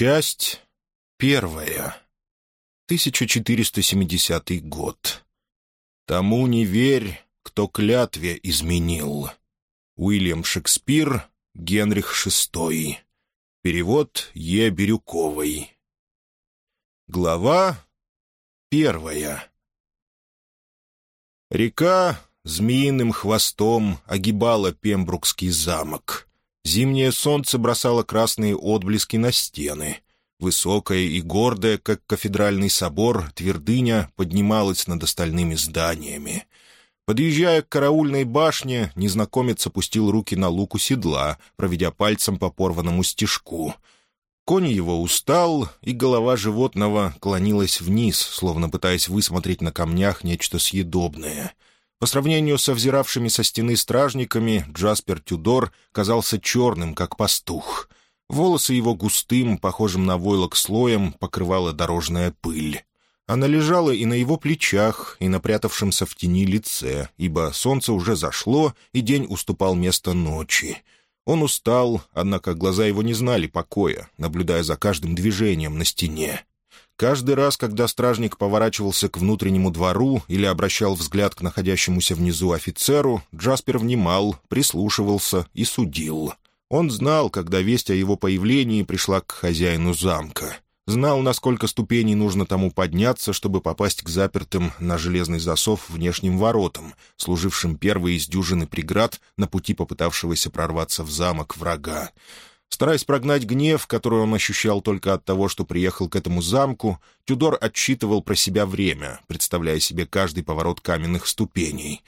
Часть первая. 1470 год. «Тому не верь, кто клятве изменил». Уильям Шекспир, Генрих VI. Перевод Е. Бирюковой. Глава первая. Река змеиным хвостом огибала Пембрукский замок. Зимнее солнце бросало красные отблески на стены. Высокая и гордая, как кафедральный собор, твердыня поднималась над остальными зданиями. Подъезжая к караульной башне, незнакомец опустил руки на луку седла, проведя пальцем по порванному стежку. Конь его устал, и голова животного клонилась вниз, словно пытаясь высмотреть на камнях нечто съедобное — по сравнению со взиравшими со стены стражниками, Джаспер Тюдор казался черным, как пастух. Волосы его густым, похожим на войлок слоем, покрывала дорожная пыль. Она лежала и на его плечах, и на прятавшемся в тени лице, ибо солнце уже зашло, и день уступал место ночи. Он устал, однако глаза его не знали покоя, наблюдая за каждым движением на стене. Каждый раз, когда стражник поворачивался к внутреннему двору или обращал взгляд к находящемуся внизу офицеру, Джаспер внимал, прислушивался и судил. Он знал, когда весть о его появлении пришла к хозяину замка. Знал, на сколько ступеней нужно тому подняться, чтобы попасть к запертым на железный засов внешним воротам, служившим первой из дюжины преград на пути попытавшегося прорваться в замок врага. Стараясь прогнать гнев, который он ощущал только от того, что приехал к этому замку, Тюдор отсчитывал про себя время, представляя себе каждый поворот каменных ступеней.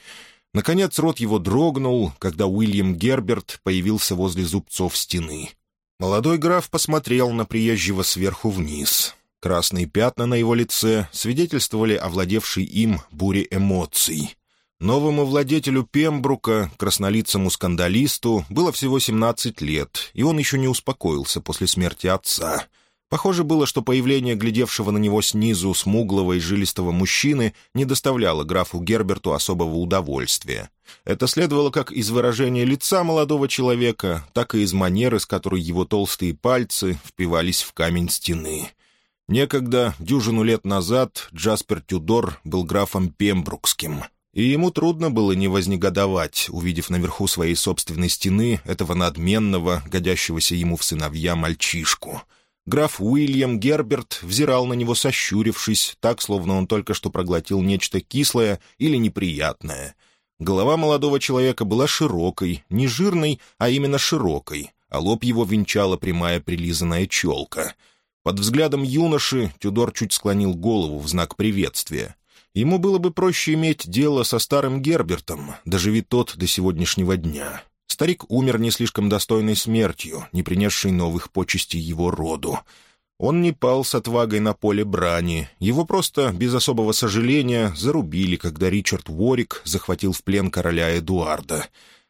Наконец рот его дрогнул, когда Уильям Герберт появился возле зубцов стены. Молодой граф посмотрел на приезжего сверху вниз. Красные пятна на его лице свидетельствовали о владевшей им буре эмоций. Новому владетелю Пембрука, краснолицому скандалисту, было всего 17 лет, и он еще не успокоился после смерти отца. Похоже было, что появление глядевшего на него снизу смуглого и жилистого мужчины не доставляло графу Герберту особого удовольствия. Это следовало как из выражения лица молодого человека, так и из манеры, с которой его толстые пальцы впивались в камень стены. Некогда, дюжину лет назад, Джаспер Тюдор был графом Пембрукским — и ему трудно было не вознегодовать, увидев наверху своей собственной стены этого надменного, годящегося ему в сыновья мальчишку. Граф Уильям Герберт взирал на него сощурившись, так, словно он только что проглотил нечто кислое или неприятное. Голова молодого человека была широкой, не жирной, а именно широкой, а лоб его венчала прямая прилизанная челка. Под взглядом юноши Тюдор чуть склонил голову в знак приветствия. Ему было бы проще иметь дело со старым Гербертом, доживи тот до сегодняшнего дня. Старик умер не слишком достойной смертью, не принесшей новых почестей его роду. Он не пал с отвагой на поле брани, его просто, без особого сожаления, зарубили, когда Ричард Уорик захватил в плен короля Эдуарда.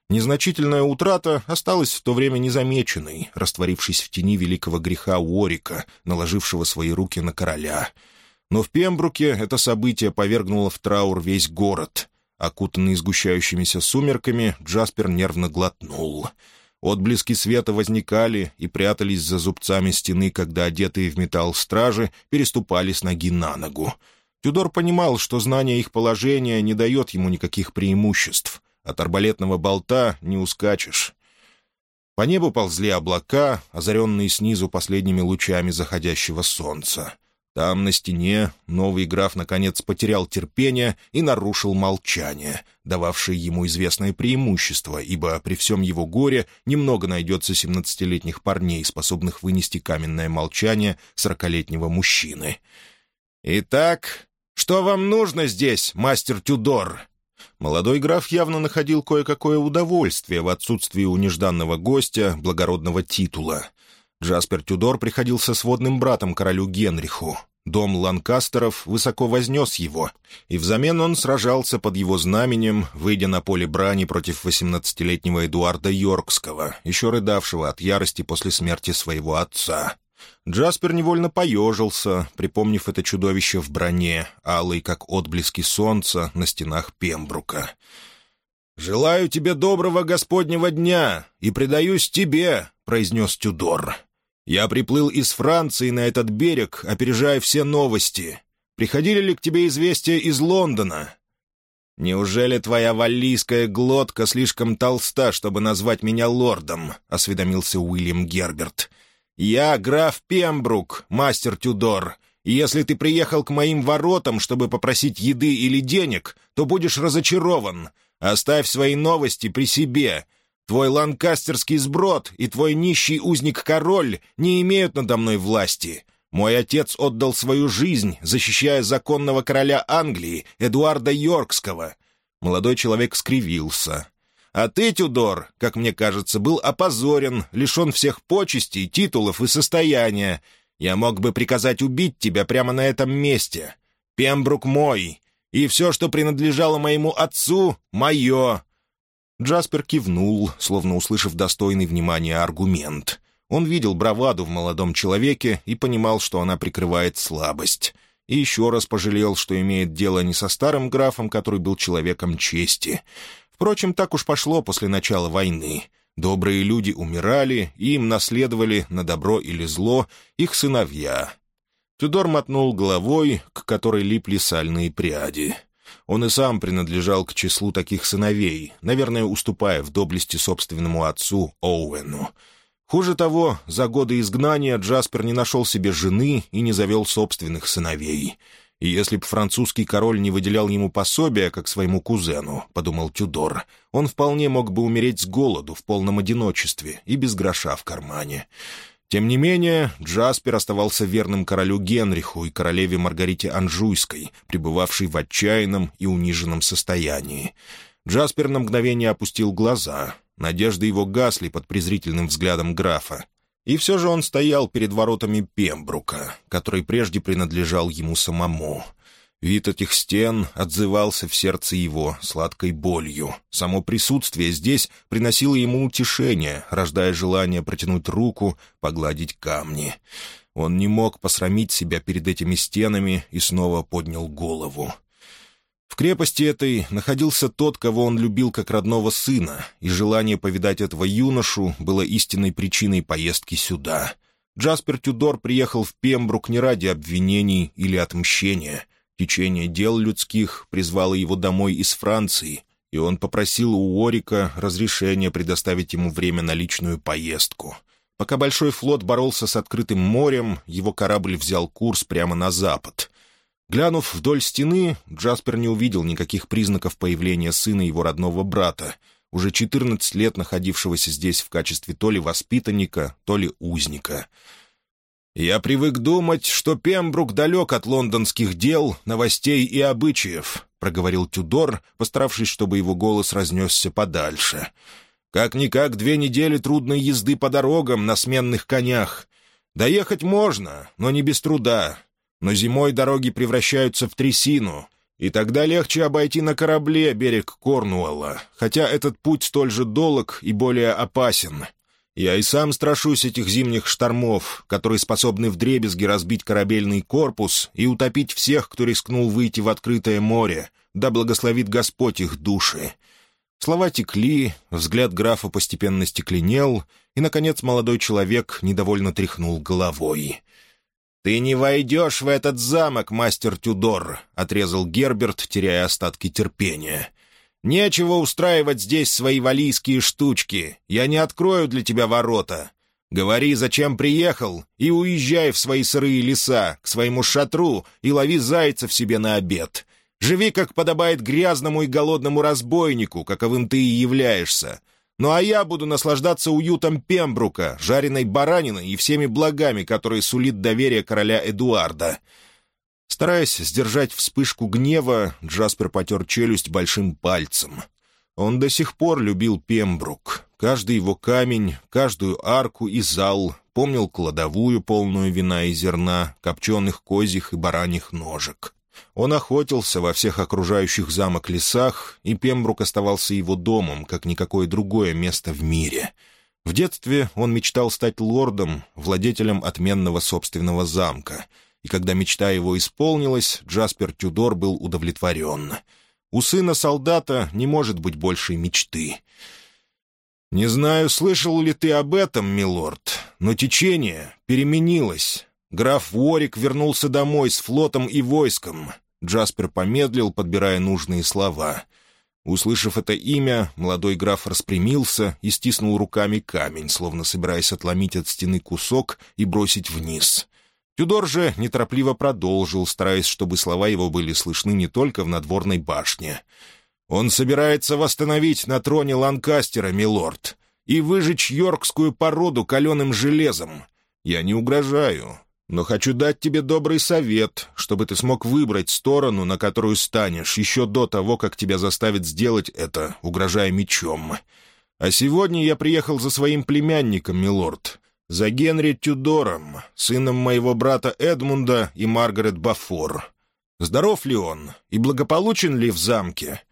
Незначительная утрата осталась в то время незамеченной, растворившись в тени великого греха Уорика, наложившего свои руки на короля — но в Пембруке это событие повергнуло в траур весь город. Окутанный сгущающимися сумерками, Джаспер нервно глотнул. Отблески света возникали и прятались за зубцами стены, когда одетые в металл стражи переступали с ноги на ногу. Тюдор понимал, что знание их положения не дает ему никаких преимуществ. От арбалетного болта не ускачешь. По небу ползли облака, озаренные снизу последними лучами заходящего солнца. Там, на стене, новый граф, наконец, потерял терпение и нарушил молчание, дававшее ему известное преимущество, ибо при всем его горе немного найдется семнадцатилетних парней, способных вынести каменное молчание сорокалетнего мужчины. «Итак, что вам нужно здесь, мастер Тюдор?» Молодой граф явно находил кое-какое удовольствие в отсутствии у нежданного гостя благородного титула — Джаспер Тюдор приходился сводным братом королю Генриху. Дом Ланкастеров высоко вознес его, и взамен он сражался под его знаменем, выйдя на поле брани против восемнадцатилетнего Эдуарда Йоркского, еще рыдавшего от ярости после смерти своего отца. Джаспер невольно поежился, припомнив это чудовище в броне, алый, как отблески солнца на стенах Пембрука. «Желаю тебе доброго господнего дня и предаюсь тебе», — произнес Тюдор. Я приплыл из Франции на этот берег, опережая все новости. Приходили ли к тебе известия из Лондона?» «Неужели твоя валлийская глотка слишком толста, чтобы назвать меня лордом?» — осведомился Уильям Герберт. «Я граф Пембрук, мастер Тюдор, и если ты приехал к моим воротам, чтобы попросить еды или денег, то будешь разочарован. Оставь свои новости при себе. Твой ланкастерский сброд и твой нищий узник-король не имеют надо мной власти. Мой отец отдал свою жизнь, защищая законного короля Англии, Эдуарда Йоркского». Молодой человек скривился. «А ты, Тюдор, как мне кажется, был опозорен, лишен всех почестей, титулов и состояния. Я мог бы приказать убить тебя прямо на этом месте. Пембрук мой, и все, что принадлежало моему отцу, мое». Джаспер кивнул, словно услышав достойный внимания аргумент. Он видел браваду в молодом человеке и понимал, что она прикрывает слабость. И еще раз пожалел, что имеет дело не со старым графом, который был человеком чести. Впрочем, так уж пошло после начала войны. Добрые люди умирали, и им наследовали на добро или зло их сыновья. Тюдор мотнул головой, к которой липли сальные пряди. Он и сам принадлежал к числу таких сыновей, наверное, уступая в доблести собственному отцу Оуэну. Хуже того, за годы изгнания Джаспер не нашел себе жены и не завел собственных сыновей. И если б французский король не выделял ему пособия, как своему кузену, — подумал Тюдор, — он вполне мог бы умереть с голоду в полном одиночестве и без гроша в кармане. Тем не менее, Джаспер оставался верным королю Генриху и королеве Маргарите Анжуйской, пребывавшей в отчаянном и униженном состоянии. Джаспер на мгновение опустил глаза. Надежды его гасли под презрительным взглядом графа. И все же он стоял перед воротами Пембрука, который прежде принадлежал ему самому. Вид этих стен отзывался в сердце его сладкой болью. Само присутствие здесь приносило ему утешение, рождая желание протянуть руку, погладить камни. Он не мог посрамить себя перед этими стенами и снова поднял голову. В крепости этой находился тот, кого он любил как родного сына, и желание повидать этого юношу было истинной причиной поездки сюда. Джаспер Тюдор приехал в Пембрук не ради обвинений или отмщения. Течение дел людских призвало его домой из Франции, и он попросил у Орика разрешения предоставить ему время на личную поездку. Пока большой флот боролся с открытым морем, его корабль взял курс прямо на запад. Глянув вдоль стены, Джаспер не увидел никаких признаков появления сына его родного брата, уже 14 лет находившегося здесь в качестве то ли воспитанника, то ли узника. «Я привык думать, что Пембрук далек от лондонских дел, новостей и обычаев», — проговорил Тюдор, постаравшись, чтобы его голос разнесся подальше. «Как-никак две недели трудной езды по дорогам на сменных конях. Доехать можно, но не без труда но зимой дороги превращаются в трясину, и тогда легче обойти на корабле берег Корнуэлла, хотя этот путь столь же долг и более опасен. Я и сам страшусь этих зимних штормов, которые способны вдребезги разбить корабельный корпус и утопить всех, кто рискнул выйти в открытое море, да благословит Господь их души». Слова текли, взгляд графа постепенно стекленел, и, наконец, молодой человек недовольно тряхнул головой — «Ты не войдешь в этот замок, мастер Тюдор», — отрезал Герберт, теряя остатки терпения. «Нечего устраивать здесь свои валийские штучки. Я не открою для тебя ворота. Говори, зачем приехал, и уезжай в свои сырые леса, к своему шатру, и лови зайцев себе на обед. Живи, как подобает грязному и голодному разбойнику, каковым ты и являешься. Ну а я буду наслаждаться уютом Пембрука, жареной бараниной и всеми благами, которые сулит доверие короля Эдуарда». Стараясь сдержать вспышку гнева, Джаспер потер челюсть большим пальцем. Он до сих пор любил Пембрук. Каждый его камень, каждую арку и зал, помнил кладовую, полную вина и зерна, копченых козьих и бараньих ножек. Он охотился во всех окружающих замок лесах, и Пембрук оставался его домом, как никакое другое место в мире. В детстве он мечтал стать лордом, владетелем отменного собственного замка, и когда мечта его исполнилась, Джаспер Тюдор был удовлетворен. У сына солдата не может быть большей мечты. «Не знаю, слышал ли ты об этом, милорд, но течение переменилось. Граф Уорик вернулся домой с флотом и войском. Джаспер помедлил, подбирая нужные слова. Услышав это имя, молодой граф распрямился и стиснул руками камень, словно собираясь отломить от стены кусок и бросить вниз. Тюдор же неторопливо продолжил, стараясь, чтобы слова его были слышны не только в надворной башне. «Он собирается восстановить на троне Ланкастера, милорд, и выжечь йоркскую породу каленым железом. Я не угрожаю, но хочу дать тебе добрый совет, чтобы ты смог выбрать сторону, на которую станешь, еще до того, как тебя заставят сделать это, угрожая мечом. А сегодня я приехал за своим племянником, милорд, за Генри Тюдором, сыном моего брата Эдмунда и Маргарет Бафор. Здоров ли он и благополучен ли в замке?»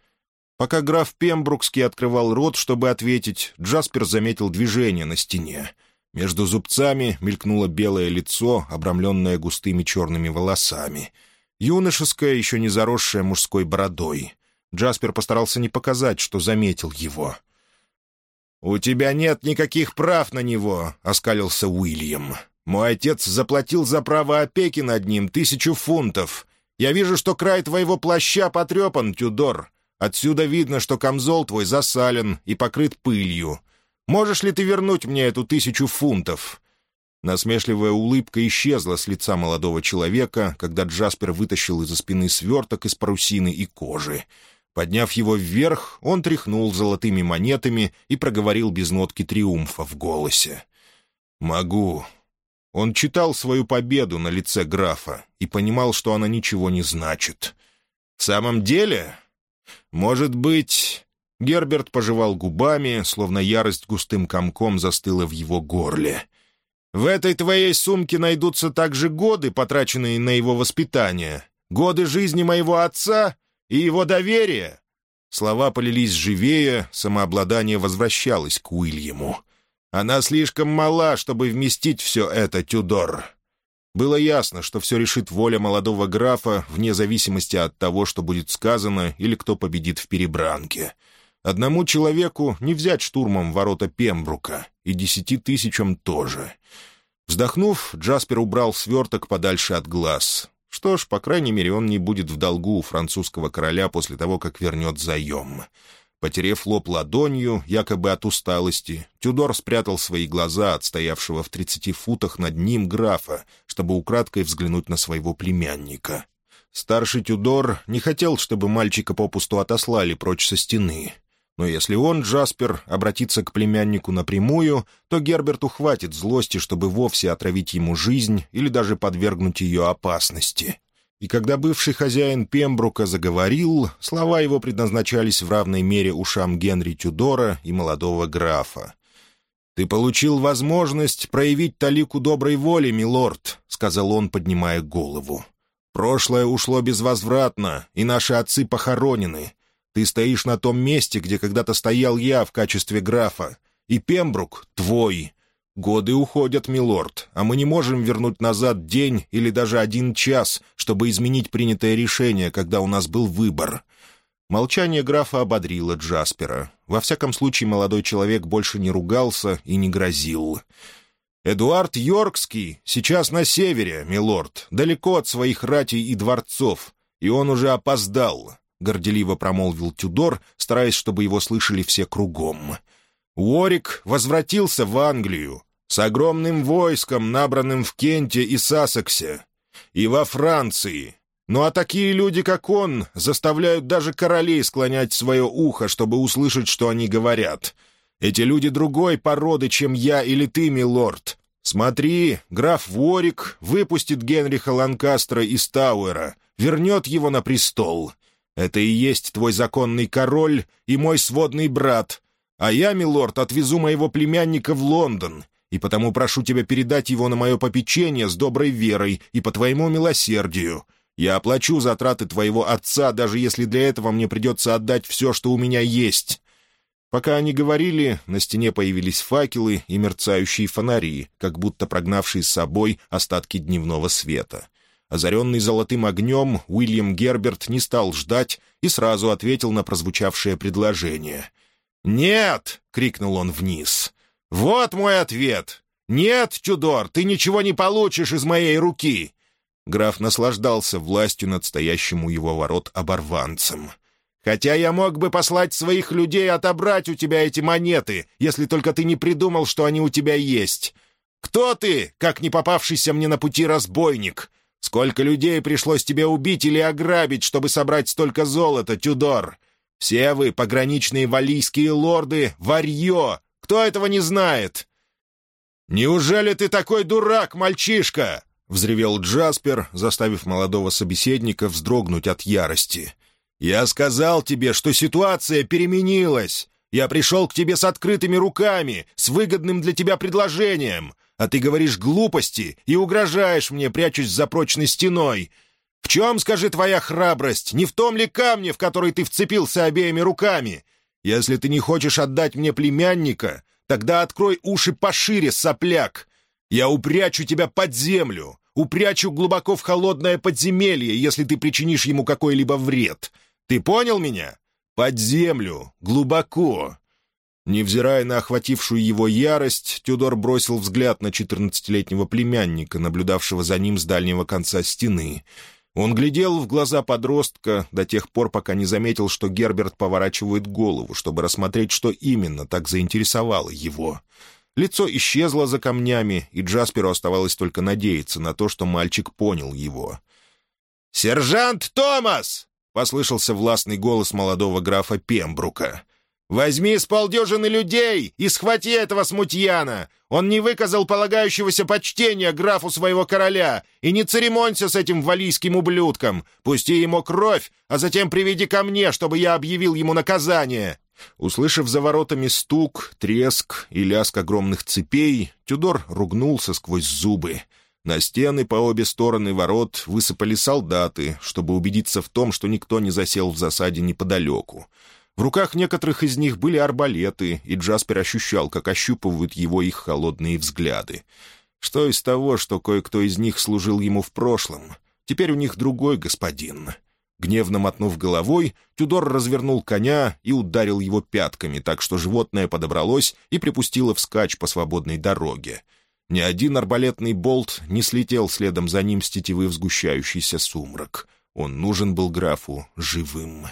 Пока граф Пембрукский открывал рот, чтобы ответить, Джаспер заметил движение на стене. Между зубцами мелькнуло белое лицо, обрамленное густыми черными волосами. Юношеское, еще не заросшее мужской бородой. Джаспер постарался не показать, что заметил его. «У тебя нет никаких прав на него», — оскалился Уильям. «Мой отец заплатил за право опеки над ним тысячу фунтов. Я вижу, что край твоего плаща потрепан, Тюдор. Отсюда видно, что камзол твой засален и покрыт пылью. Можешь ли ты вернуть мне эту тысячу фунтов?» Насмешливая улыбка исчезла с лица молодого человека, когда Джаспер вытащил из-за спины сверток из парусины и кожи. Подняв его вверх, он тряхнул золотыми монетами и проговорил без нотки триумфа в голосе. «Могу». Он читал свою победу на лице графа и понимал, что она ничего не значит. «В самом деле, «Может быть...» Герберт пожевал губами, словно ярость густым комком застыла в его горле. «В этой твоей сумке найдутся также годы, потраченные на его воспитание, годы жизни моего отца и его доверия». Слова полились живее, самообладание возвращалось к Уильяму. «Она слишком мала, чтобы вместить все это, Тюдор. Было ясно, что все решит воля молодого графа, вне зависимости от того, что будет сказано или кто победит в перебранке. Одному человеку не взять штурмом ворота Пембрука, и десяти тысячам тоже. Вздохнув, Джаспер убрал сверток подальше от глаз. Что ж, по крайней мере, он не будет в долгу у французского короля после того, как вернет заем. Потерев лоб ладонью, якобы от усталости, Тюдор спрятал свои глаза от стоявшего в тридцати футах над ним графа, чтобы украдкой взглянуть на своего племянника. Старший Тюдор не хотел, чтобы мальчика попусту отослали прочь со стены. Но если он, Джаспер, обратится к племяннику напрямую, то Герберту хватит злости, чтобы вовсе отравить ему жизнь или даже подвергнуть ее опасности. И когда бывший хозяин Пембрука заговорил, слова его предназначались в равной мере ушам Генри Тюдора и молодого графа. «Ты получил возможность проявить талику доброй воли, милорд», — сказал он, поднимая голову. «Прошлое ушло безвозвратно, и наши отцы похоронены. Ты стоишь на том месте, где когда-то стоял я в качестве графа, и Пембрук твой. «Годы уходят, милорд, а мы не можем вернуть назад день или даже один час, чтобы изменить принятое решение, когда у нас был выбор». Молчание графа ободрило Джаспера. Во всяком случае, молодой человек больше не ругался и не грозил. «Эдуард Йоркский сейчас на севере, милорд, далеко от своих ратей и дворцов, и он уже опоздал», — горделиво промолвил Тюдор, стараясь, чтобы его слышали все кругом. Уорик возвратился в Англию с огромным войском, набранным в Кенте и Сассексе, и во Франции. Ну а такие люди, как он, заставляют даже королей склонять свое ухо, чтобы услышать, что они говорят. Эти люди другой породы, чем я или ты, милорд. Смотри, граф Ворик выпустит Генриха Ланкастера из Тауэра, вернет его на престол. Это и есть твой законный король и мой сводный брат, а я, милорд, отвезу моего племянника в Лондон, и потому прошу тебя передать его на мое попечение с доброй верой и по твоему милосердию. Я оплачу затраты твоего отца, даже если для этого мне придется отдать все, что у меня есть». Пока они говорили, на стене появились факелы и мерцающие фонари, как будто прогнавшие с собой остатки дневного света. Озаренный золотым огнем, Уильям Герберт не стал ждать и сразу ответил на прозвучавшее предложение — «Нет!» — крикнул он вниз. «Вот мой ответ! «Нет, Тюдор, ты ничего не получишь из моей руки!» Граф наслаждался властью над стоящим у его ворот оборванцем. «Хотя я мог бы послать своих людей отобрать у тебя эти монеты, если только ты не придумал, что они у тебя есть. Кто ты, как не попавшийся мне на пути разбойник? Сколько людей пришлось тебе убить или ограбить, чтобы собрать столько золота, Тюдор? Все вы, пограничные валийские лорды, варье! Кто этого не знает?» «Неужели ты такой дурак, мальчишка?» — взревел Джаспер, заставив молодого собеседника вздрогнуть от ярости. «Я сказал тебе, что ситуация переменилась. Я пришел к тебе с открытыми руками, с выгодным для тебя предложением, а ты говоришь глупости и угрожаешь мне, прячусь за прочной стеной. В чем, скажи, твоя храбрость? Не в том ли камне, в который ты вцепился обеими руками? Если ты не хочешь отдать мне племянника, тогда открой уши пошире, сопляк. Я упрячу тебя под землю, упрячу глубоко в холодное подземелье, если ты причинишь ему какой-либо вред. Ты понял меня? Под землю, глубоко». Невзирая на охватившую его ярость, Тюдор бросил взгляд на четырнадцатилетнего племянника, наблюдавшего за ним с дальнего конца стены. Он глядел в глаза подростка до тех пор, пока не заметил, что Герберт поворачивает голову, чтобы рассмотреть, что именно так заинтересовало его. Лицо исчезло за камнями, и Джасперу оставалось только надеяться на то, что мальчик понял его. «Сержант Томас!» — послышался властный голос молодого графа Пембрука. «Возьми с полдюжины людей и схвати этого смутьяна! Он не выказал полагающегося почтения графу своего короля, и не церемонься с этим валийским ублюдком! Пусти ему кровь, а затем приведи ко мне, чтобы я объявил ему наказание!» Услышав за воротами стук, треск и лязг огромных цепей, Тюдор ругнулся сквозь зубы. На стены по обе стороны ворот высыпали солдаты, чтобы убедиться в том, что никто не засел в засаде неподалеку. В руках некоторых из них были арбалеты, и Джаспер ощущал, как ощупывают его их холодные взгляды. Что из того, что кое-кто из них служил ему в прошлом? Теперь у них другой господин. Гневно мотнув головой, Тюдор развернул коня и ударил его пятками, так что животное подобралось и припустило вскачь по свободной дороге. Ни один арбалетный болт не слетел следом за ним с тетивы в сгущающийся сумрак. Он нужен был графу живым.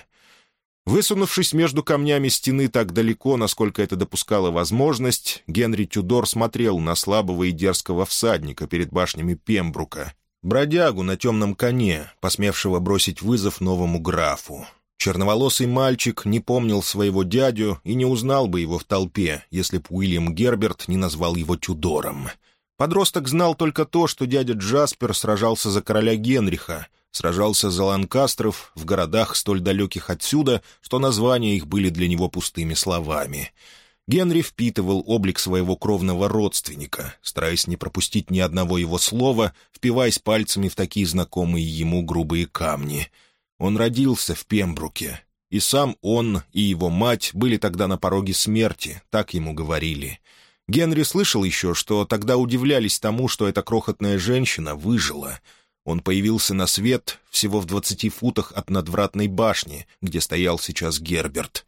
Высунувшись между камнями стены так далеко, насколько это допускала возможность, Генри Тюдор смотрел на слабого и дерзкого всадника перед башнями Пембрука, бродягу на темном коне, посмевшего бросить вызов новому графу. Черноволосый мальчик не помнил своего дядю и не узнал бы его в толпе, если б Уильям Герберт не назвал его Тюдором. Подросток знал только то, что дядя Джаспер сражался за короля Генриха — сражался за ланкастров в городах столь далеких отсюда, что названия их были для него пустыми словами. Генри впитывал облик своего кровного родственника, стараясь не пропустить ни одного его слова, впиваясь пальцами в такие знакомые ему грубые камни. Он родился в Пембруке, и сам он и его мать были тогда на пороге смерти, так ему говорили. Генри слышал еще, что тогда удивлялись тому, что эта крохотная женщина выжила — он появился на свет всего в двадцати футах от надвратной башни, где стоял сейчас Герберт.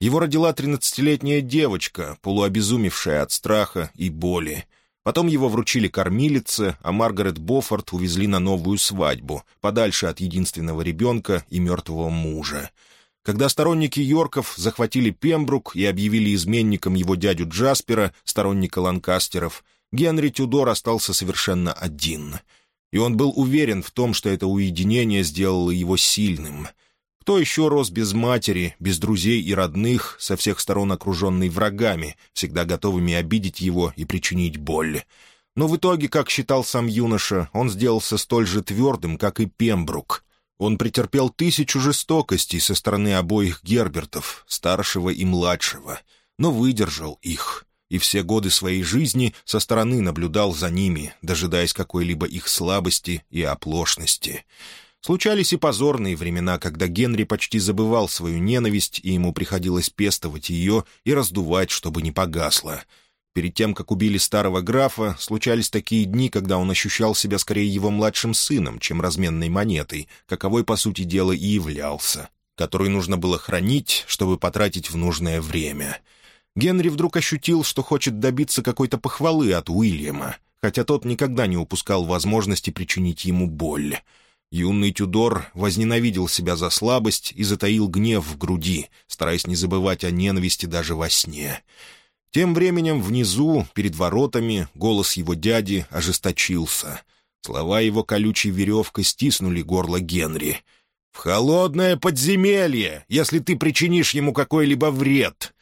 Его родила тринадцатилетняя девочка, полуобезумевшая от страха и боли. Потом его вручили кормилице, а Маргарет Боффорд увезли на новую свадьбу, подальше от единственного ребенка и мертвого мужа. Когда сторонники Йорков захватили Пембрук и объявили изменником его дядю Джаспера, сторонника Ланкастеров, Генри Тюдор остался совершенно один — и он был уверен в том, что это уединение сделало его сильным. Кто еще рос без матери, без друзей и родных, со всех сторон окруженный врагами, всегда готовыми обидеть его и причинить боль? Но в итоге, как считал сам юноша, он сделался столь же твердым, как и Пембрук. Он претерпел тысячу жестокостей со стороны обоих Гербертов, старшего и младшего, но выдержал их и все годы своей жизни со стороны наблюдал за ними, дожидаясь какой-либо их слабости и оплошности. Случались и позорные времена, когда Генри почти забывал свою ненависть, и ему приходилось пестовать ее и раздувать, чтобы не погасла. Перед тем, как убили старого графа, случались такие дни, когда он ощущал себя скорее его младшим сыном, чем разменной монетой, каковой, по сути дела, и являлся, который нужно было хранить, чтобы потратить в нужное время — Генри вдруг ощутил, что хочет добиться какой-то похвалы от Уильяма, хотя тот никогда не упускал возможности причинить ему боль. Юный Тюдор возненавидел себя за слабость и затаил гнев в груди, стараясь не забывать о ненависти даже во сне. Тем временем внизу, перед воротами, голос его дяди ожесточился. Слова его колючей веревкой стиснули горло Генри. «В холодное подземелье, если ты причинишь ему какой-либо вред!»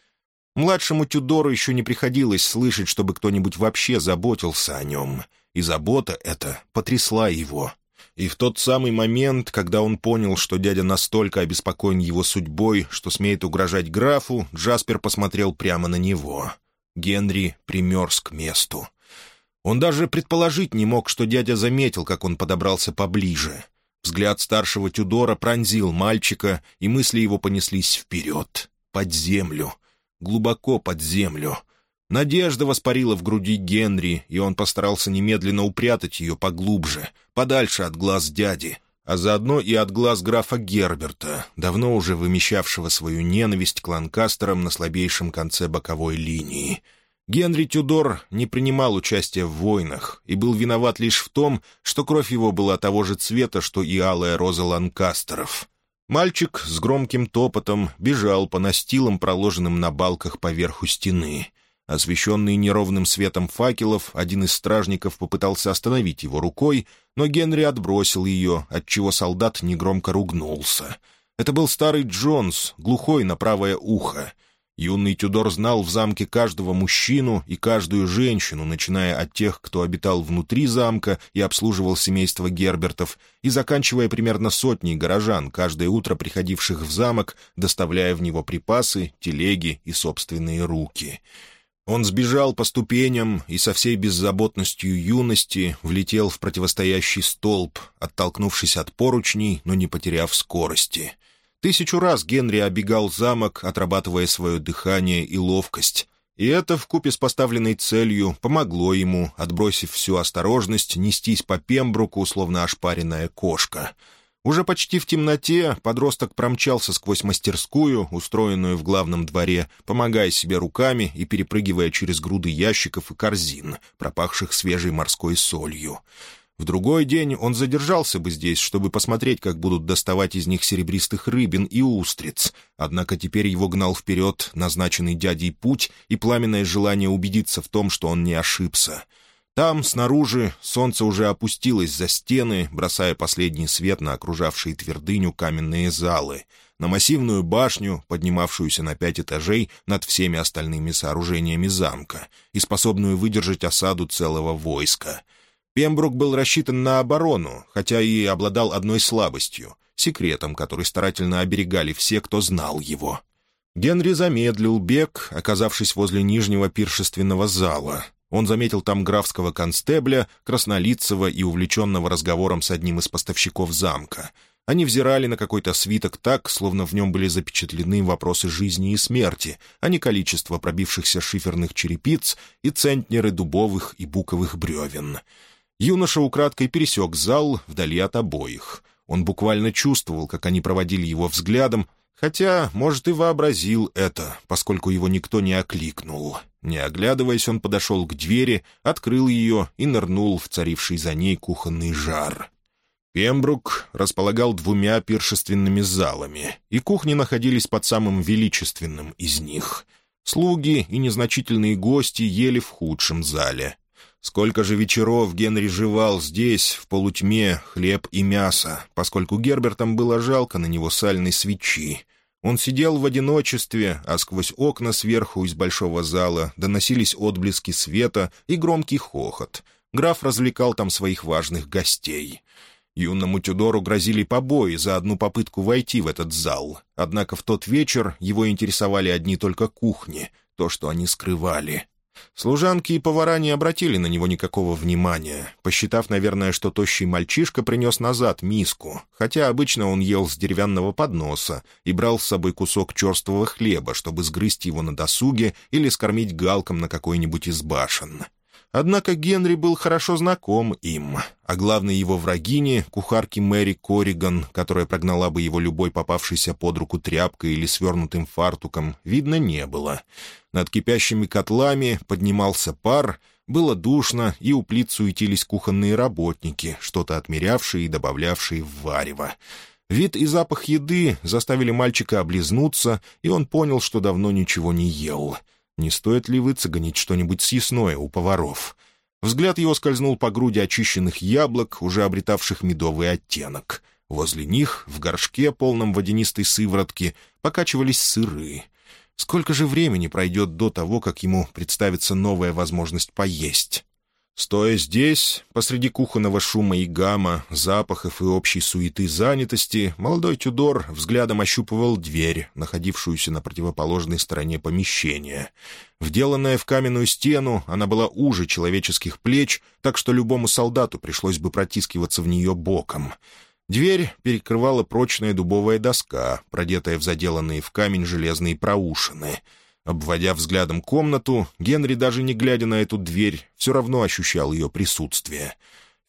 Младшему Тюдору еще не приходилось слышать, чтобы кто-нибудь вообще заботился о нем, и забота эта потрясла его. И в тот самый момент, когда он понял, что дядя настолько обеспокоен его судьбой, что смеет угрожать графу, Джаспер посмотрел прямо на него. Генри примерз к месту. Он даже предположить не мог, что дядя заметил, как он подобрался поближе. Взгляд старшего Тюдора пронзил мальчика, и мысли его понеслись вперед, под землю — глубоко под землю. Надежда воспарила в груди Генри, и он постарался немедленно упрятать ее поглубже, подальше от глаз дяди, а заодно и от глаз графа Герберта, давно уже вымещавшего свою ненависть к Ланкастерам на слабейшем конце боковой линии. Генри Тюдор не принимал участия в войнах и был виноват лишь в том, что кровь его была того же цвета, что и алая роза Ланкастеров. Мальчик с громким топотом бежал по настилам, проложенным на балках поверху стены. Освещенный неровным светом факелов, один из стражников попытался остановить его рукой, но Генри отбросил ее, отчего солдат негромко ругнулся. Это был старый Джонс, глухой на правое ухо — Юный Тюдор знал в замке каждого мужчину и каждую женщину, начиная от тех, кто обитал внутри замка и обслуживал семейство Гербертов, и заканчивая примерно сотней горожан, каждое утро приходивших в замок, доставляя в него припасы, телеги и собственные руки. Он сбежал по ступеням и со всей беззаботностью юности влетел в противостоящий столб, оттолкнувшись от поручней, но не потеряв скорости — Тысячу раз Генри обегал замок, отрабатывая свое дыхание и ловкость. И это, вкупе с поставленной целью, помогло ему, отбросив всю осторожность, нестись по Пембруку, словно ошпаренная кошка. Уже почти в темноте подросток промчался сквозь мастерскую, устроенную в главном дворе, помогая себе руками и перепрыгивая через груды ящиков и корзин, пропахших свежей морской солью. В другой день он задержался бы здесь, чтобы посмотреть, как будут доставать из них серебристых рыбин и устриц. Однако теперь его гнал вперед назначенный дядей путь и пламенное желание убедиться в том, что он не ошибся. Там, снаружи, солнце уже опустилось за стены, бросая последний свет на окружавшие твердыню каменные залы, на массивную башню, поднимавшуюся на пять этажей над всеми остальными сооружениями замка и способную выдержать осаду целого войска — Пембрук был рассчитан на оборону, хотя и обладал одной слабостью — секретом, который старательно оберегали все, кто знал его. Генри замедлил бег, оказавшись возле нижнего пиршественного зала. Он заметил там графского констебля, краснолицего и увлеченного разговором с одним из поставщиков замка. Они взирали на какой-то свиток так, словно в нем были запечатлены вопросы жизни и смерти, а не количество пробившихся шиферных черепиц и центнеры дубовых и буковых бревен. Юноша украдкой пересек зал вдали от обоих. Он буквально чувствовал, как они проводили его взглядом, хотя, может, и вообразил это, поскольку его никто не окликнул. Не оглядываясь, он подошел к двери, открыл ее и нырнул в царивший за ней кухонный жар. Пембрук располагал двумя пиршественными залами, и кухни находились под самым величественным из них. Слуги и незначительные гости ели в худшем зале, Сколько же вечеров Генри жевал здесь, в полутьме, хлеб и мясо, поскольку Гербертам было жалко на него сальной свечи. Он сидел в одиночестве, а сквозь окна сверху из большого зала доносились отблески света и громкий хохот. Граф развлекал там своих важных гостей. Юному Тюдору грозили побои за одну попытку войти в этот зал. Однако в тот вечер его интересовали одни только кухни, то, что они скрывали. Служанки и повара не обратили на него никакого внимания, посчитав, наверное, что тощий мальчишка принес назад миску, хотя обычно он ел с деревянного подноса и брал с собой кусок черствого хлеба, чтобы сгрызть его на досуге или скормить галкам на какой-нибудь из башен. Однако Генри был хорошо знаком им, а главной его врагине, кухарке Мэри Корриган, которая прогнала бы его любой попавшейся под руку тряпкой или свернутым фартуком, видно не было. Над кипящими котлами поднимался пар, было душно, и у плит суетились кухонные работники, что-то отмерявшие и добавлявшие в варево. Вид и запах еды заставили мальчика облизнуться, и он понял, что давно ничего не ел — не стоит ли выцегонить что-нибудь съестное у поваров? Взгляд его скользнул по груди очищенных яблок, уже обретавших медовый оттенок. Возле них, в горшке, полном водянистой сыворотки, покачивались сыры. Сколько же времени пройдет до того, как ему представится новая возможность поесть? Стоя здесь, посреди кухонного шума и гамма, запахов и общей суеты занятости, молодой Тюдор взглядом ощупывал дверь, находившуюся на противоположной стороне помещения. Вделанная в каменную стену, она была уже человеческих плеч, так что любому солдату пришлось бы протискиваться в нее боком. Дверь перекрывала прочная дубовая доска, продетая в заделанные в камень железные проушины — Обводя взглядом комнату, Генри, даже не глядя на эту дверь, все равно ощущал ее присутствие.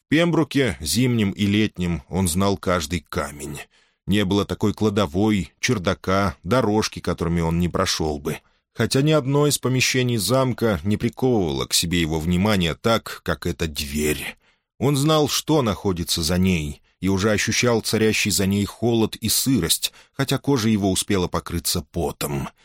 В Пембруке, зимним и летним, он знал каждый камень. Не было такой кладовой, чердака, дорожки, которыми он не прошел бы. Хотя ни одно из помещений замка не приковывало к себе его внимание так, как эта дверь. Он знал, что находится за ней, и уже ощущал царящий за ней холод и сырость, хотя кожа его успела покрыться потом —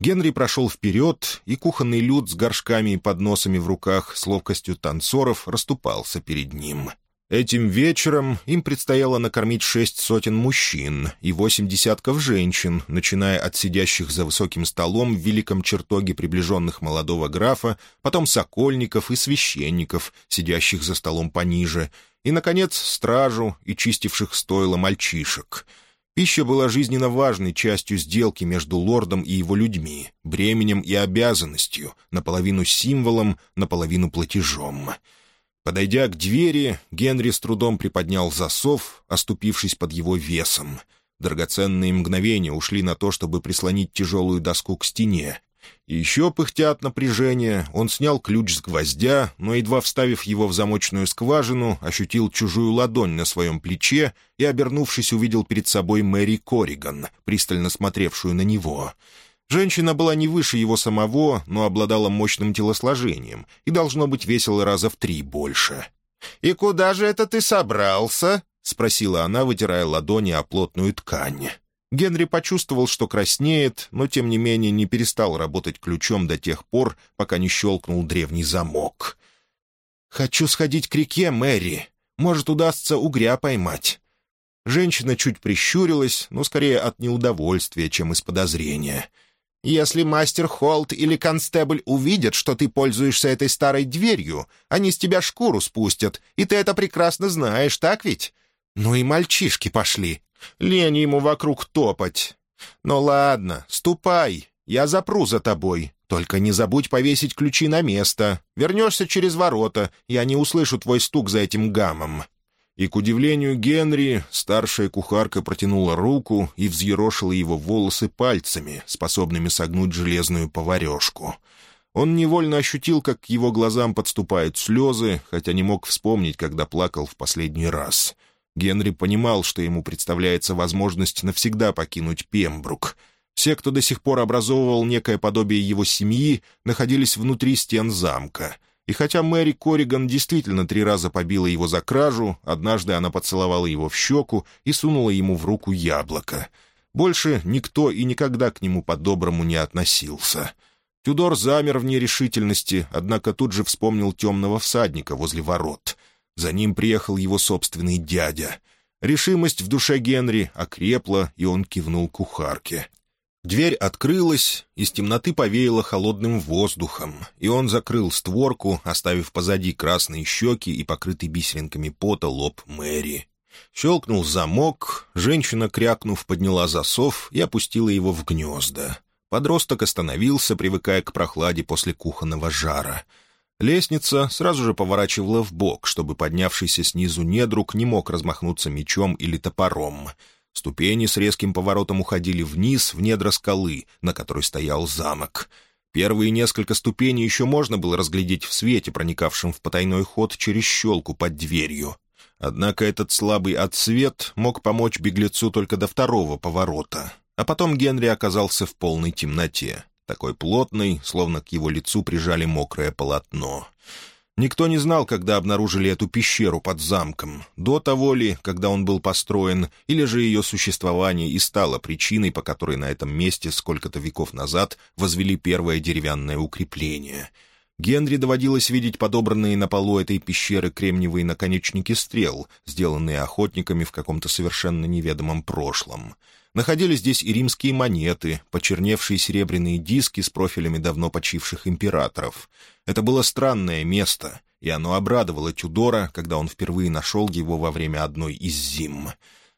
Генри прошел вперед, и кухонный люд с горшками и подносами в руках с ловкостью танцоров расступался перед ним. Этим вечером им предстояло накормить шесть сотен мужчин и восемь десятков женщин, начиная от сидящих за высоким столом в великом чертоге приближенных молодого графа, потом сокольников и священников, сидящих за столом пониже, и, наконец, стражу и чистивших стойло мальчишек — Пища была жизненно важной частью сделки между лордом и его людьми, бременем и обязанностью, наполовину символом, наполовину платежом. Подойдя к двери, Генри с трудом приподнял засов, оступившись под его весом. Драгоценные мгновения ушли на то, чтобы прислонить тяжелую доску к стене, и еще, пыхтя от напряжения, он снял ключ с гвоздя, но, едва вставив его в замочную скважину, ощутил чужую ладонь на своем плече и, обернувшись, увидел перед собой Мэри Корриган, пристально смотревшую на него. Женщина была не выше его самого, но обладала мощным телосложением и, должно быть, весила раза в три больше. «И куда же это ты собрался?» — спросила она, вытирая ладони о плотную ткань. Генри почувствовал, что краснеет, но тем не менее не перестал работать ключом до тех пор, пока не щелкнул древний замок. «Хочу сходить к реке, Мэри. Может, удастся угря поймать». Женщина чуть прищурилась, но скорее от неудовольствия, чем из подозрения. «Если мастер Холт или констебль увидят, что ты пользуешься этой старой дверью, они с тебя шкуру спустят, и ты это прекрасно знаешь, так ведь? Ну и мальчишки пошли. Лень ему вокруг топать. Ну ладно, ступай, я запру за тобой. Только не забудь повесить ключи на место. Вернешься через ворота, я не услышу твой стук за этим гамом». И, к удивлению Генри, старшая кухарка протянула руку и взъерошила его волосы пальцами, способными согнуть железную поварешку. Он невольно ощутил, как к его глазам подступают слезы, хотя не мог вспомнить, когда плакал в последний раз — Генри понимал, что ему представляется возможность навсегда покинуть Пембрук. Все, кто до сих пор образовывал некое подобие его семьи, находились внутри стен замка. И хотя Мэри Корриган действительно три раза побила его за кражу, однажды она поцеловала его в щеку и сунула ему в руку яблоко. Больше никто и никогда к нему по-доброму не относился. Тюдор замер в нерешительности, однако тут же вспомнил темного всадника возле ворот — за ним приехал его собственный дядя. Решимость в душе Генри окрепла, и он кивнул кухарке. Дверь открылась, из темноты повеяло холодным воздухом, и он закрыл створку, оставив позади красные щеки и покрытый бисеринками пота лоб Мэри. Щелкнул замок, женщина, крякнув, подняла засов и опустила его в гнезда. Подросток остановился, привыкая к прохладе после кухонного жара — Лестница сразу же поворачивала в бок, чтобы поднявшийся снизу недруг не мог размахнуться мечом или топором. Ступени с резким поворотом уходили вниз, в недра скалы, на которой стоял замок. Первые несколько ступеней еще можно было разглядеть в свете, проникавшем в потайной ход через щелку под дверью. Однако этот слабый отсвет мог помочь беглецу только до второго поворота. А потом Генри оказался в полной темноте, такой плотной, словно к его лицу прижали мокрое полотно. Никто не знал, когда обнаружили эту пещеру под замком, до того ли, когда он был построен, или же ее существование и стало причиной, по которой на этом месте сколько-то веков назад возвели первое деревянное укрепление. Генри доводилось видеть подобранные на полу этой пещеры кремниевые наконечники стрел, сделанные охотниками в каком-то совершенно неведомом прошлом — Находились здесь и римские монеты, почерневшие серебряные диски с профилями давно почивших императоров. Это было странное место, и оно обрадовало Тюдора, когда он впервые нашел его во время одной из зим.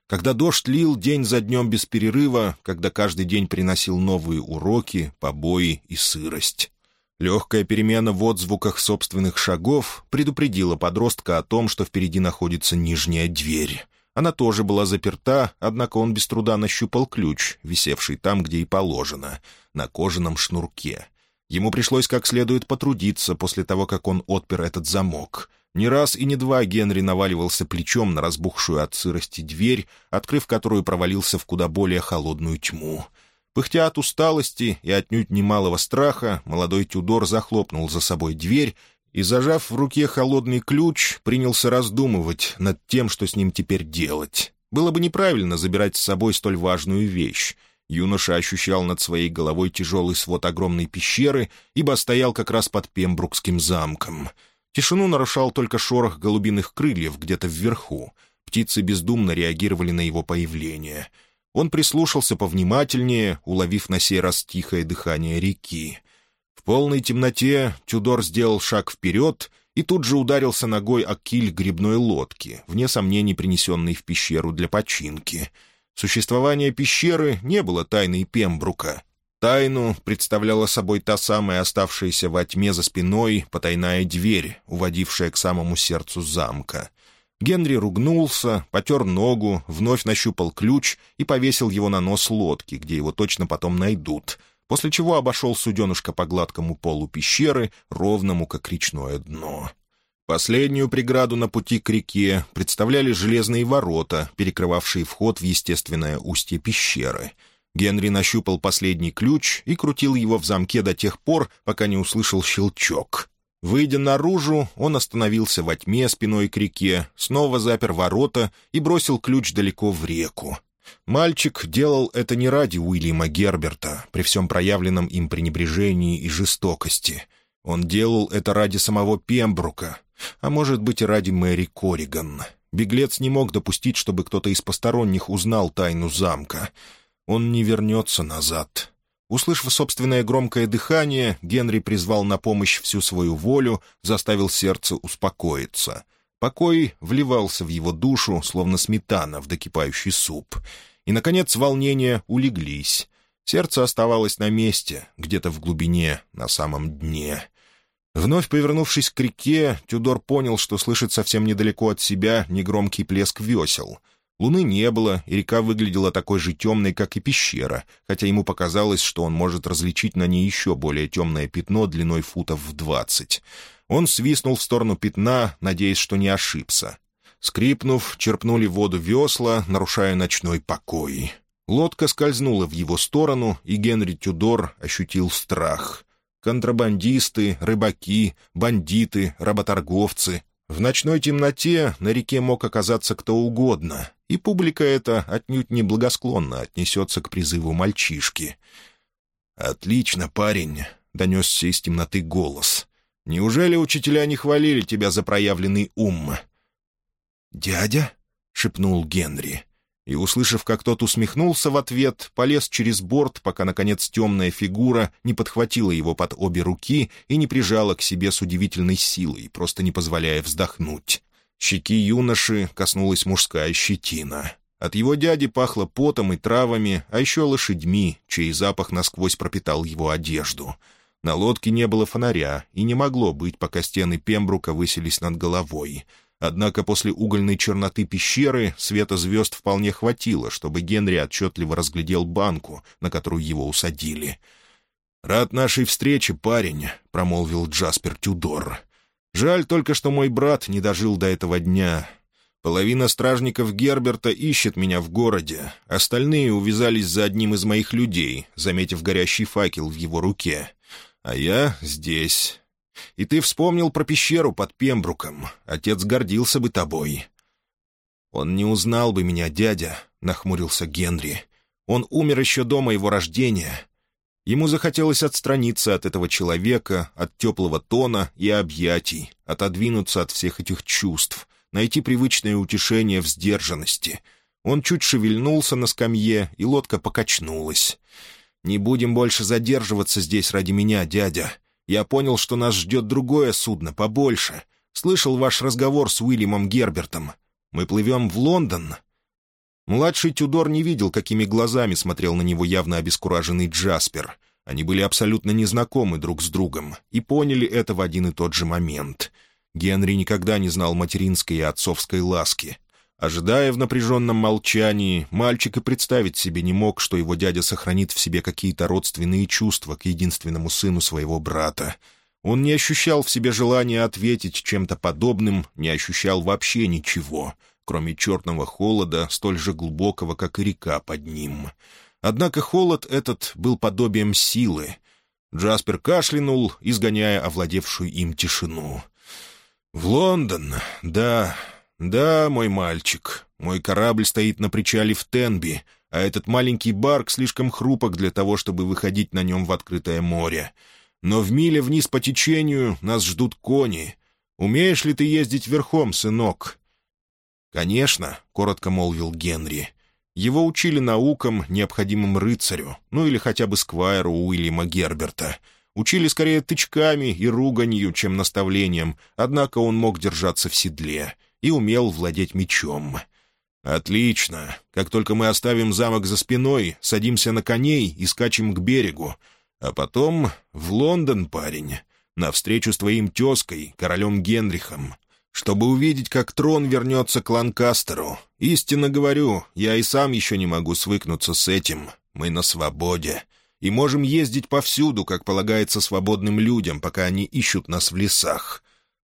Когда дождь лил день за днем без перерыва, когда каждый день приносил новые уроки, побои и сырость. Легкая перемена в отзвуках собственных шагов предупредила подростка о том, что впереди находится нижняя дверь. Она тоже была заперта, однако он без труда нащупал ключ, висевший там, где и положено, на кожаном шнурке. Ему пришлось как следует потрудиться после того, как он отпер этот замок. Не раз и не два Генри наваливался плечом на разбухшую от сырости дверь, открыв которую провалился в куда более холодную тьму. Пыхтя от усталости и отнюдь немалого страха, молодой Тюдор захлопнул за собой дверь и, зажав в руке холодный ключ, принялся раздумывать над тем, что с ним теперь делать. Было бы неправильно забирать с собой столь важную вещь. Юноша ощущал над своей головой тяжелый свод огромной пещеры, ибо стоял как раз под Пембрукским замком. Тишину нарушал только шорох голубиных крыльев где-то вверху. Птицы бездумно реагировали на его появление. Он прислушался повнимательнее, уловив на сей раз тихое дыхание реки — в полной темноте Тюдор сделал шаг вперед и тут же ударился ногой о киль грибной лодки, вне сомнений принесенной в пещеру для починки. Существование пещеры не было тайной Пембрука. Тайну представляла собой та самая оставшаяся во тьме за спиной потайная дверь, уводившая к самому сердцу замка. Генри ругнулся, потер ногу, вновь нащупал ключ и повесил его на нос лодки, где его точно потом найдут — после чего обошел суденышко по гладкому полу пещеры, ровному, как речное дно. Последнюю преграду на пути к реке представляли железные ворота, перекрывавшие вход в естественное устье пещеры. Генри нащупал последний ключ и крутил его в замке до тех пор, пока не услышал щелчок. Выйдя наружу, он остановился во тьме спиной к реке, снова запер ворота и бросил ключ далеко в реку. Мальчик делал это не ради Уильяма Герберта, при всем проявленном им пренебрежении и жестокости. Он делал это ради самого Пембрука, а может быть и ради Мэри Кориган. Беглец не мог допустить, чтобы кто-то из посторонних узнал тайну замка. Он не вернется назад. Услышав собственное громкое дыхание, Генри призвал на помощь всю свою волю, заставил сердце успокоиться — Покой вливался в его душу, словно сметана в докипающий суп. И, наконец, волнения улеглись. Сердце оставалось на месте, где-то в глубине, на самом дне. Вновь повернувшись к реке, Тюдор понял, что слышит совсем недалеко от себя негромкий плеск весел. Луны не было, и река выглядела такой же темной, как и пещера, хотя ему показалось, что он может различить на ней еще более темное пятно длиной футов в двадцать. Он свистнул в сторону пятна, надеясь, что не ошибся. Скрипнув, черпнули воду весла, нарушая ночной покой. Лодка скользнула в его сторону, и Генри Тюдор ощутил страх. Контрабандисты, рыбаки, бандиты, работорговцы. В ночной темноте на реке мог оказаться кто угодно, и публика эта отнюдь не благосклонно отнесется к призыву мальчишки. «Отлично, парень», — донесся из темноты голос. Неужели учителя не хвалили тебя за проявленный ум?» «Дядя?» — шепнул Генри. И, услышав, как тот усмехнулся в ответ, полез через борт, пока, наконец, темная фигура не подхватила его под обе руки и не прижала к себе с удивительной силой, просто не позволяя вздохнуть. Щеки юноши коснулась мужская щетина. От его дяди пахло потом и травами, а еще лошадьми, чей запах насквозь пропитал его одежду — на лодке не было фонаря, и не могло быть, пока стены Пембрука высились над головой. Однако после угольной черноты пещеры света звезд вполне хватило, чтобы Генри отчетливо разглядел банку, на которую его усадили. «Рад нашей встрече, парень», — промолвил Джаспер Тюдор. «Жаль только, что мой брат не дожил до этого дня. Половина стражников Герберта ищет меня в городе, остальные увязались за одним из моих людей, заметив горящий факел в его руке. А я здесь. И ты вспомнил про пещеру под Пембруком. Отец гордился бы тобой». «Он не узнал бы меня, дядя», — нахмурился Генри. «Он умер еще до моего рождения». Ему захотелось отстраниться от этого человека, от теплого тона и объятий, отодвинуться от всех этих чувств, найти привычное утешение в сдержанности. Он чуть шевельнулся на скамье, и лодка покачнулась. «Не будем больше задерживаться здесь ради меня, дядя. Я понял, что нас ждет другое судно, побольше. Слышал ваш разговор с Уильямом Гербертом. Мы плывем в Лондон». Младший Тюдор не видел, какими глазами смотрел на него явно обескураженный Джаспер. Они были абсолютно незнакомы друг с другом и поняли это в один и тот же момент — Генри никогда не знал материнской и отцовской ласки. Ожидая в напряженном молчании, мальчик и представить себе не мог, что его дядя сохранит в себе какие-то родственные чувства к единственному сыну своего брата. Он не ощущал в себе желания ответить чем-то подобным, не ощущал вообще ничего, кроме черного холода, столь же глубокого, как и река под ним. Однако холод этот был подобием силы. Джаспер кашлянул, изгоняя овладевшую им тишину. «В Лондон, да, да, мой мальчик. Мой корабль стоит на причале в Тенби, а этот маленький барк слишком хрупок для того, чтобы выходить на нем в открытое море. Но в миле вниз по течению нас ждут кони. Умеешь ли ты ездить верхом, сынок?» «Конечно», — коротко молвил Генри. Его учили наукам, необходимым рыцарю, ну или хотя бы сквайру Уильяма Герберта — Учили скорее тычками и руганью, чем наставлением, однако он мог держаться в седле и умел владеть мечом. «Отлично. Как только мы оставим замок за спиной, садимся на коней и скачем к берегу. А потом в Лондон, парень, навстречу с твоим тезкой, королем Генрихом, чтобы увидеть, как трон вернется к Ланкастеру. Истинно говорю, я и сам еще не могу свыкнуться с этим. Мы на свободе и можем ездить повсюду, как полагается свободным людям, пока они ищут нас в лесах.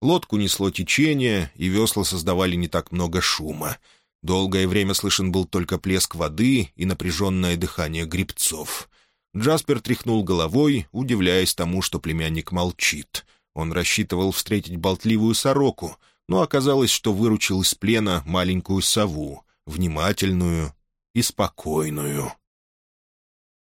Лодку несло течение, и весла создавали не так много шума. Долгое время слышен был только плеск воды и напряженное дыхание грибцов. Джаспер тряхнул головой, удивляясь тому, что племянник молчит. Он рассчитывал встретить болтливую сороку, но оказалось, что выручил из плена маленькую сову, внимательную и спокойную.